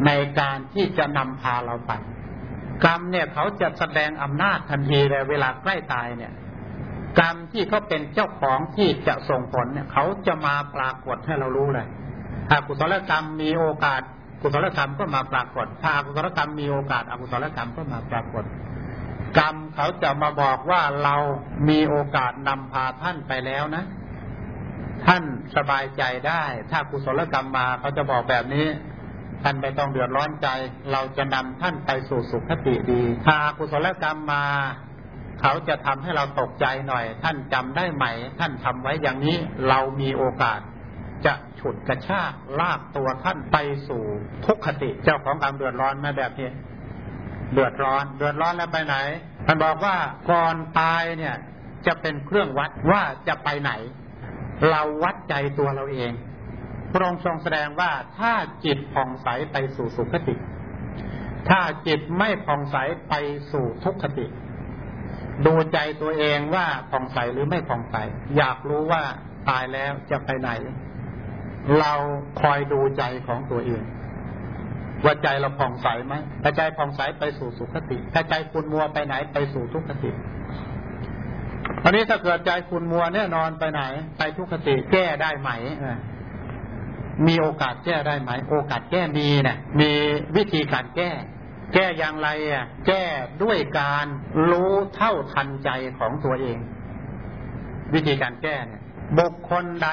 ในการที่จะนำพาเราไป กรรมเนี่ยเขาจะแสดงอำนาจทันทีเลยเวลาใกล้ตายเนี่ย กรรมที่เขาเป็นเจ้าของที่จะส่งผลเนี่ยเขาจะมาปรากฏให้เรารู้เลยถ้ากุศลกรรมมีโอกาส กุศลกรรมก็มาปรากฏ ถ้าอกุศลกรรมมีโอกาสอกุศลกรรมก็มาปรากฏ กรรมเขาจะมาบอกว่าเรามีโอกาสนำพาท่านไปแล้วนะ ท่านสบายใจได้ ถ้ากุศลกรรมมาเขาจะบอกแบบนี้ ท่านไม่ต้องเดือดร้อนใจ เราจะนำท่านไปสู่สุขติดีถ้ากุศลกรรมมา เขาจะทำให้เราตกใจหน่อย ท่านจำได้ไหม ท่านทำไว้อย่างนี้ เรามีโอกาส จะฉุดกระชากลากตัวท่านไปสู่ทุกขติ เจ้าของความเดือดร้อนมาแบบนี้ เดือดร้อน เดือดร้อนแล้วไปไหนท่านบอกว่าก่อนตายเนี่ย จะเป็นเครื่องวัดว่าจะไปไหน เราวัดใจตัวเราเอง พระองค์ทรงแสดงว่าถ้าจิตผ่องใสไปสู่สุขติ ถ้าจิตไม่ผ่องใสไปสู่ทุกขติ ดูใจตัวเองว่าผ่องใสหรือไม่ผ่องใส อยากรู้ว่าตายแล้วจะไปไหน เราคอยดูใจของตัวเองว่าใจเราผ่องใสไหมถ้าใจผ่องใสไปสู่สุขติ ถ้าใจคุณมัวไปไหนไปสู่ทุกขติอันนี้ถ้าเกิดใจคุณมัวแน่นอนไปไหน ไปทุกขติแก้ได้ไหมอ มีโอกาสแก้ได้ไหม โอกาสแก้มีนะมีวิธีการแก้ แก้อย่างไรอะ แก้ด้วยการรู้เท่าทันใจของตัวเอง วิธีการแก้เนี่ย บุคคลใด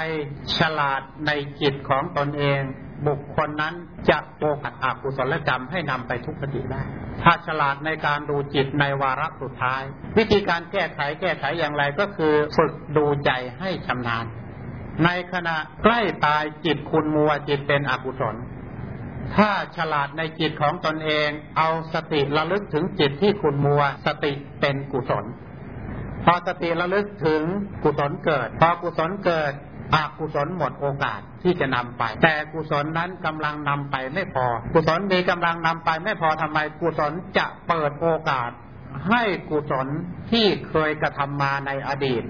ฉลาดในจิตของตนเอง บุคคลนั้นจะโอกาสอากุศลกรรมให้นำไปทุกขติได้ถ้าฉลาดในการดูจิตในวาระสุดท้าย วิธีการแก้ไขแก้ไขอย่างไรก็คือ ฝึกดูใจให้ชำนาญ ในขณะใกล้ตายจิตคุณมัวจิตเป็นอกุศล ถ้าฉลาดในจิตของตนเอง เอาสติระลึกถึงจิตที่คุณมัว สติเป็นกุศล พอสติระลึกถึงกุศลเกิด พอกุศลเกิดอกุศลหมดโอกาสที่จะนำไป แต่กุศลนั้นกำลังนำไปไม่พอ กุศลมีกำลังนำไปไม่พอทำไมกุศลจะเปิดโอกาส ให้กุศลที่เคยกระทำมาในอดีต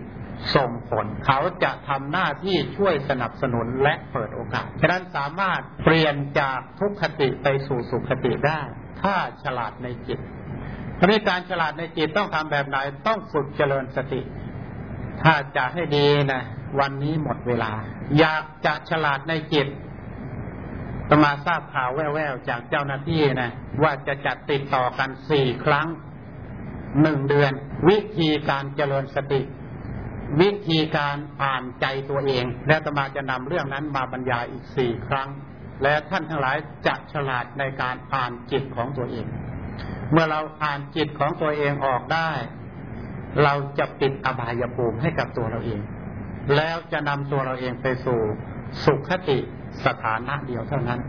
ส่งผล เขาจะทำหน้าที่ช่วยสนับสนุนและเปิดโอกาสฉะนั้นสามารถเปลี่ยนจากทุกขติไปสู่สุขติได้ ถ้าฉลาดในจิตทีนี้การฉลาดในจิตต้องทำแบบไหนต้องฝึกเจริญสติ ถ้าจะให้ดีนะวันนี้หมดเวลา อยากจะฉลาดในจิตตมาทราบข่าวแว่วๆจากเจ้าหน้าที่นะว่าจะจัดติดต่อกันสี่ครั้งหนึ่งเดือน วิธีการเจริญสติ วิธีการอ่านใจตัวเอง และตมาจะนำเรื่องนั้นมาบรรยายอีกสี่ครั้ง และท่านทั้งหลายจะฉลาดในการอ่านจิตของตัวเอง เมื่อเราอ่านจิตของตัวเองออกได้ เราจะปิดอบายภูมิให้กับตัวเราเอง แล้วจะนำตัวเราเองไปสู่สุขคติสถานะเดียวเท่านั้น